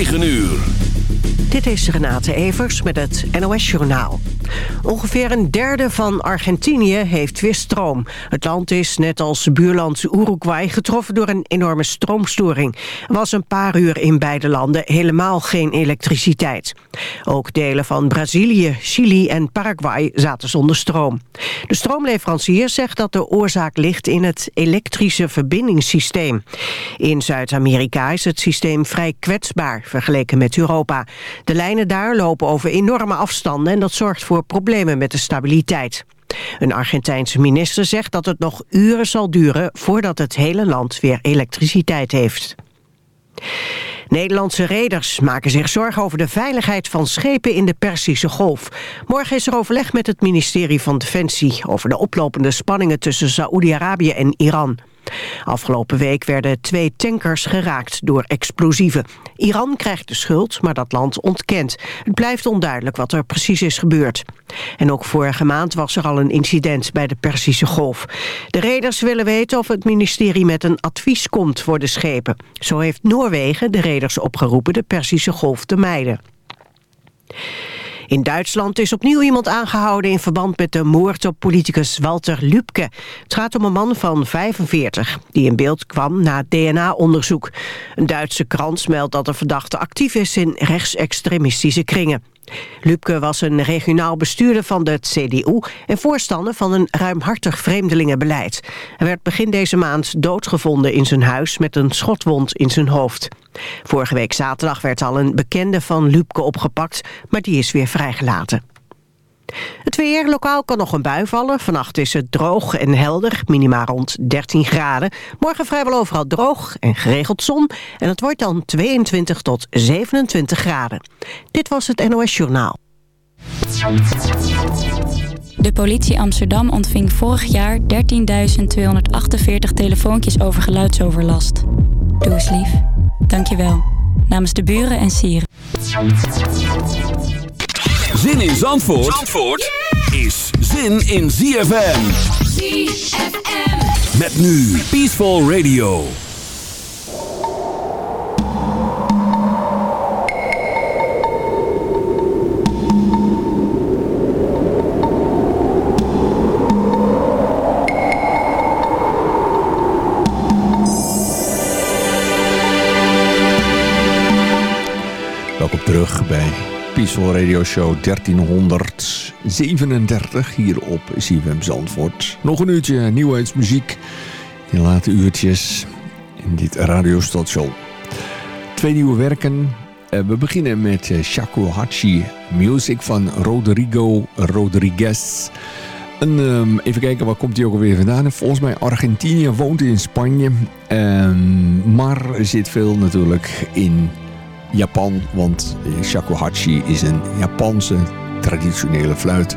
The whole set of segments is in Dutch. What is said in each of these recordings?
9 uur. Dit is Renate Evers met het NOS Journaal. Ongeveer een derde van Argentinië heeft weer stroom. Het land is, net als buurland Uruguay, getroffen door een enorme stroomstoring. Er was een paar uur in beide landen helemaal geen elektriciteit. Ook delen van Brazilië, Chili en Paraguay zaten zonder stroom. De stroomleverancier zegt dat de oorzaak ligt in het elektrische verbindingssysteem. In Zuid-Amerika is het systeem vrij kwetsbaar vergeleken met Europa. De lijnen daar lopen over enorme afstanden en dat zorgt voor problemen met de stabiliteit. Een Argentijnse minister zegt dat het nog uren zal duren voordat het hele land weer elektriciteit heeft. Nederlandse reders maken zich zorgen over de veiligheid van schepen in de Persische Golf. Morgen is er overleg met het ministerie van Defensie over de oplopende spanningen tussen Saoedi-Arabië en Iran. Afgelopen week werden twee tankers geraakt door explosieven. Iran krijgt de schuld, maar dat land ontkent. Het blijft onduidelijk wat er precies is gebeurd. En ook vorige maand was er al een incident bij de Persische Golf. De reders willen weten of het ministerie met een advies komt voor de schepen. Zo heeft Noorwegen de reders opgeroepen de Persische Golf te mijden. In Duitsland is opnieuw iemand aangehouden in verband met de moord op politicus Walter Lübke. Het gaat om een man van 45 die in beeld kwam na DNA-onderzoek. Een Duitse krant meldt dat de verdachte actief is in rechtsextremistische kringen. Lübke was een regionaal bestuurder van de CDU... en voorstander van een ruimhartig vreemdelingenbeleid. Hij werd begin deze maand doodgevonden in zijn huis... met een schotwond in zijn hoofd. Vorige week zaterdag werd al een bekende van Lübke opgepakt... maar die is weer vrijgelaten. Het weer, lokaal kan nog een bui vallen. Vannacht is het droog en helder, minimaal rond 13 graden. Morgen vrijwel overal droog en geregeld zon. En het wordt dan 22 tot 27 graden. Dit was het NOS Journaal. De politie Amsterdam ontving vorig jaar 13.248 telefoontjes over geluidsoverlast. Doe eens lief. Dank je wel. Namens de buren en sieren. Zin in Zandvoort, Zandvoort is zin in ZFM. ZFM. Met nu Peaceful Radio. Welkom terug bij Peaceful Radio Show 1337 hier op CFM Zandvoort. Nog een uurtje nieuwheidsmuziek in late uurtjes in dit radiostation. Twee nieuwe werken. Eh, we beginnen met eh, Shakuhachi Music van Rodrigo Rodriguez. En, um, even kijken, waar komt hij ook alweer vandaan? Volgens mij Argentinië, woont in Spanje. Um, maar zit veel natuurlijk in Japan, want shakuhachi is een Japanse traditionele fluit.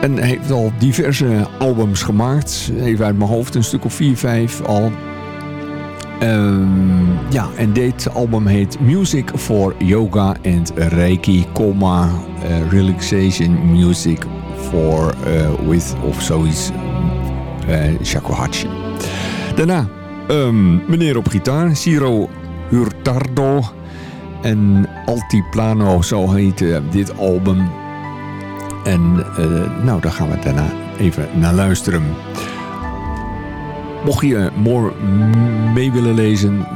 En heeft al diverse albums gemaakt. Even uit mijn hoofd, een stuk of 4, 5 al. Um, ja, en dit album heet Music for Yoga and Reiki, comma, uh, Relaxation Music for uh, with of zoiets uh, shakuhachi. Daarna um, meneer op gitaar, Ciro Hurtado. En Altiplano, zo heet uh, dit album. En uh, nou, daar gaan we daarna even naar luisteren. Mocht je more mee willen lezen,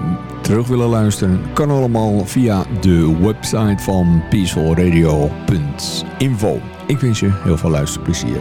terug willen luisteren... kan allemaal via de website van peacefulradio.info. Ik wens je heel veel luisterplezier.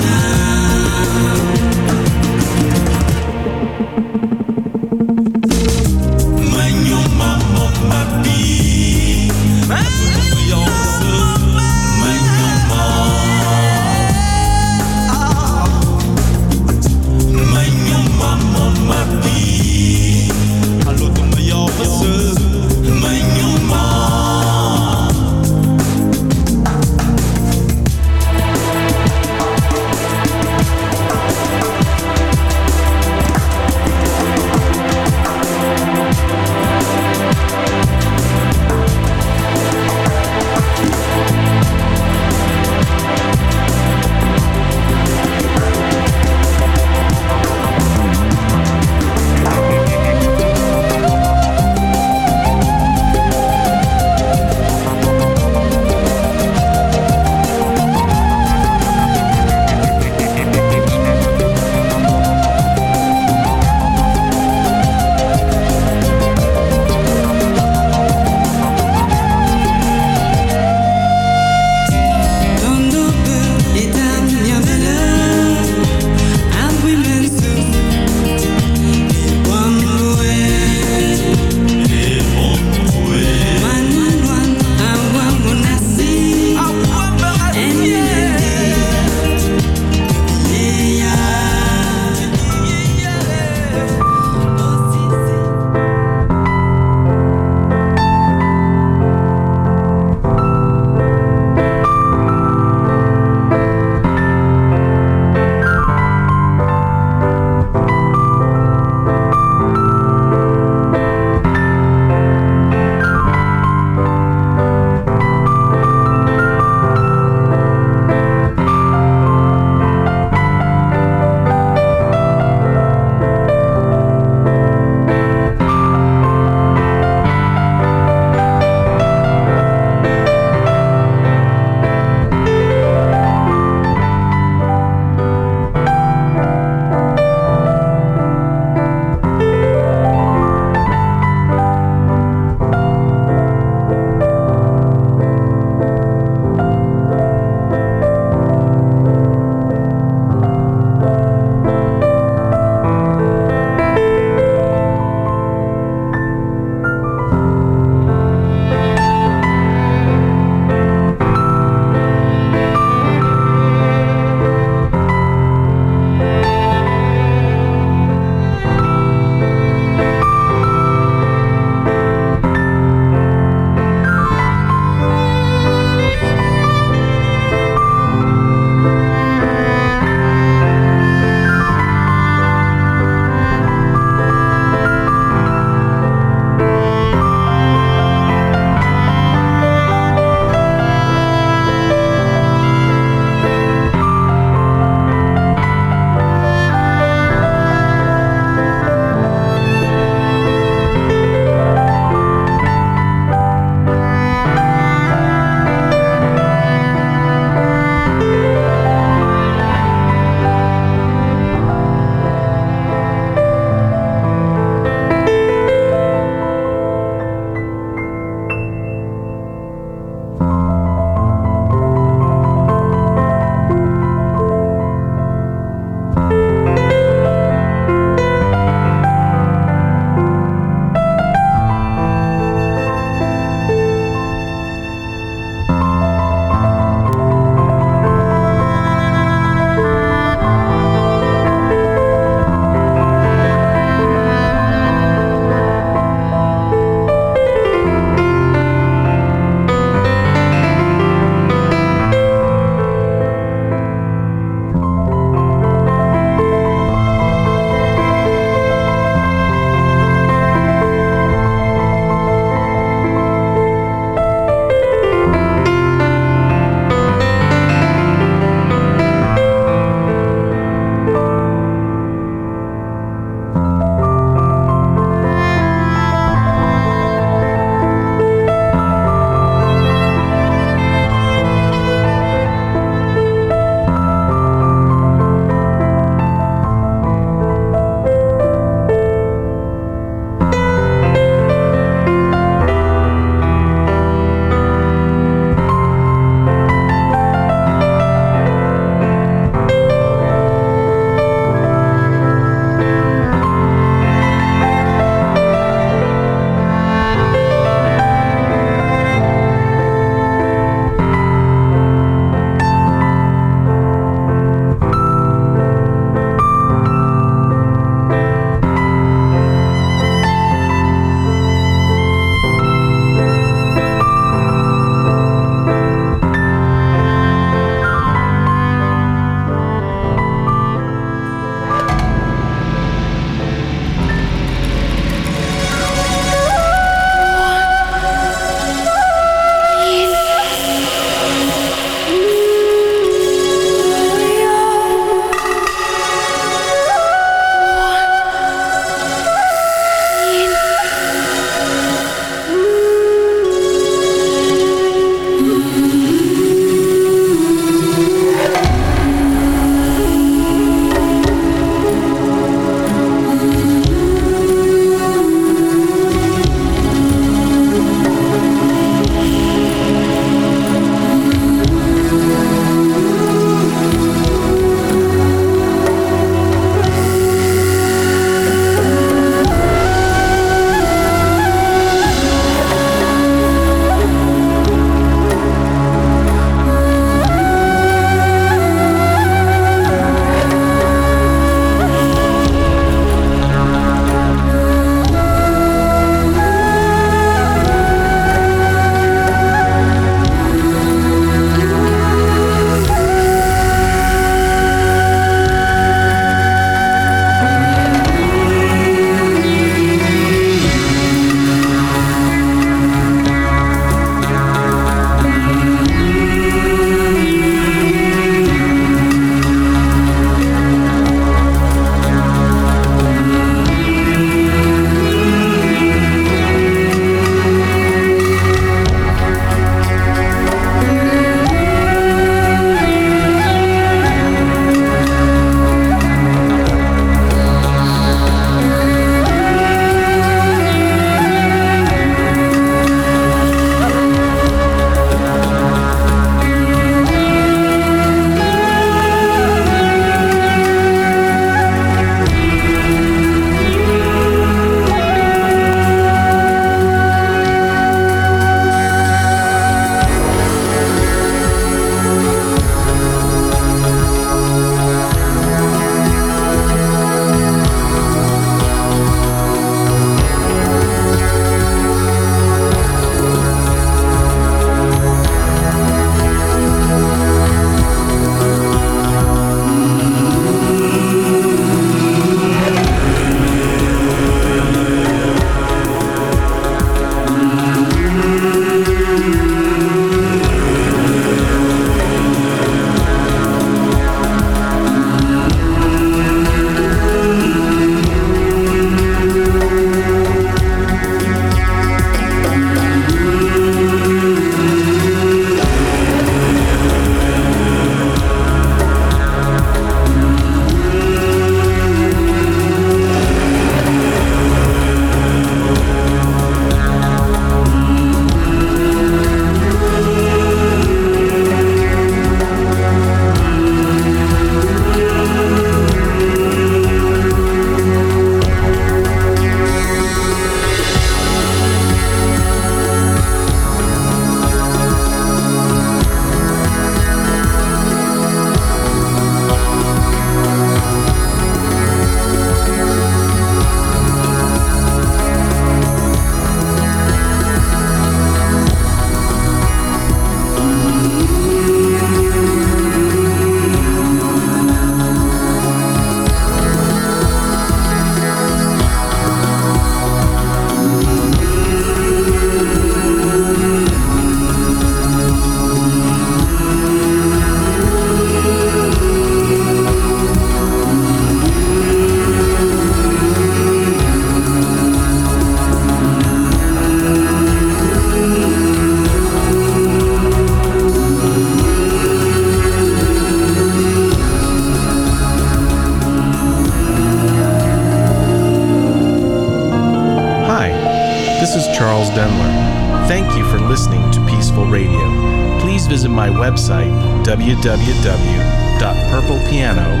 www.purplepiano.com.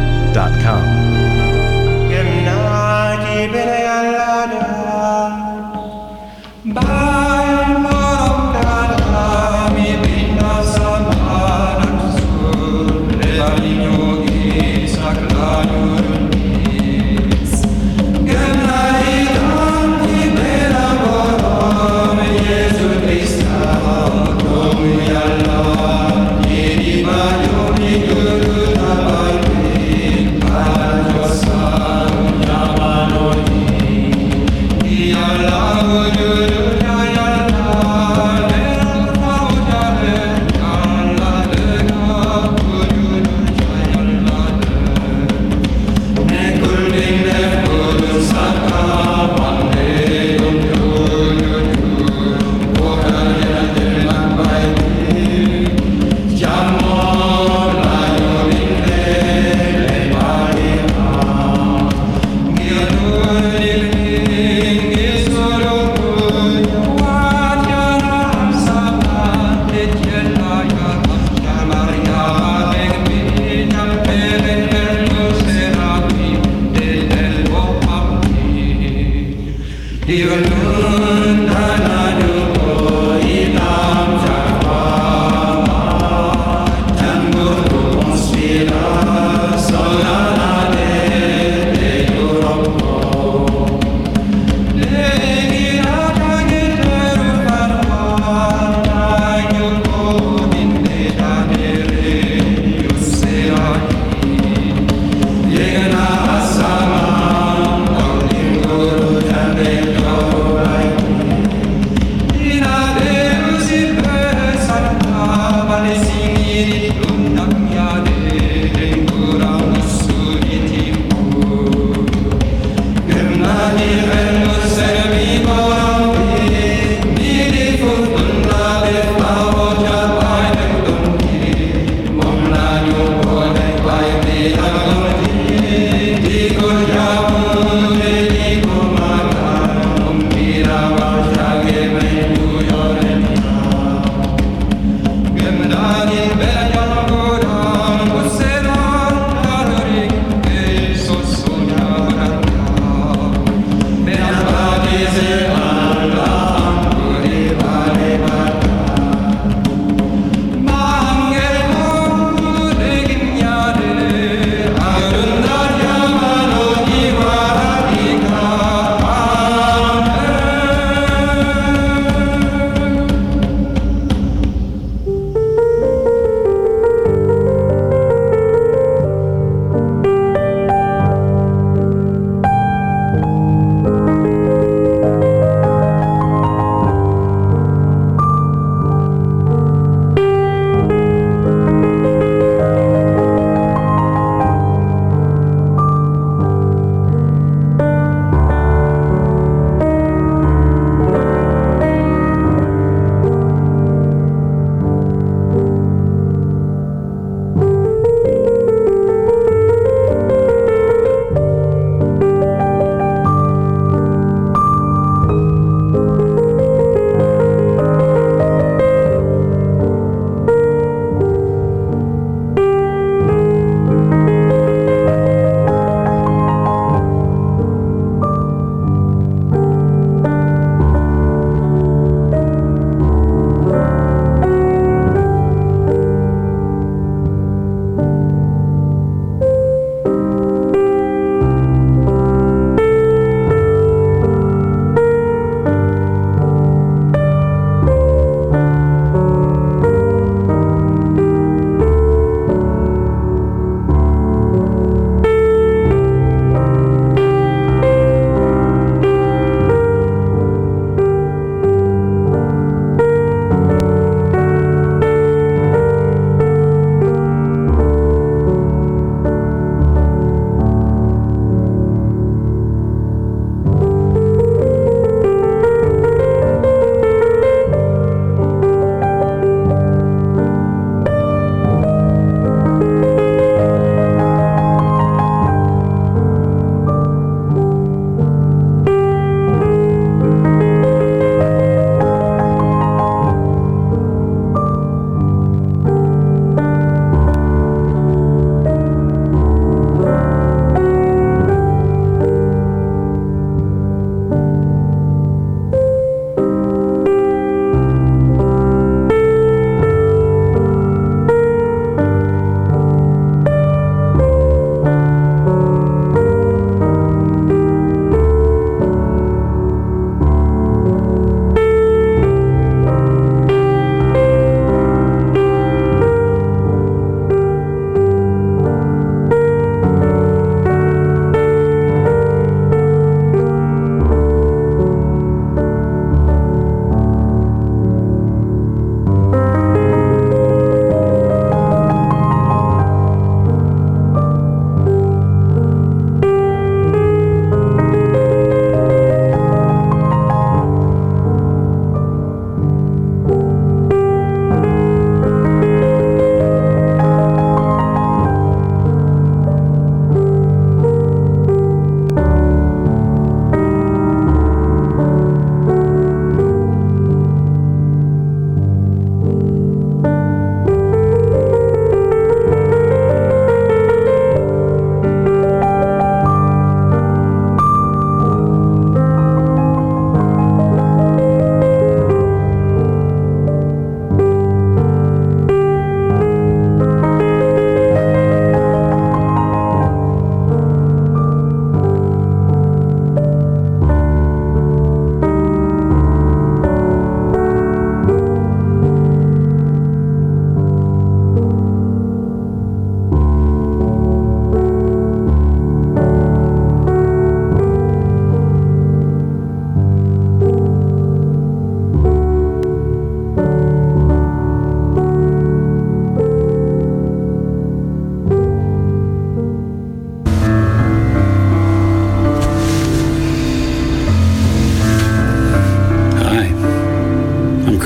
Son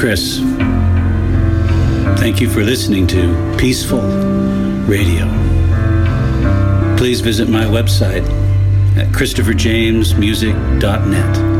Chris. Thank you for listening to Peaceful Radio. Please visit my website at christopherjamesmusic.net.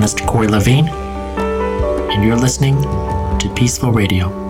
pianist Corey Levine, and you're listening to Peaceful Radio.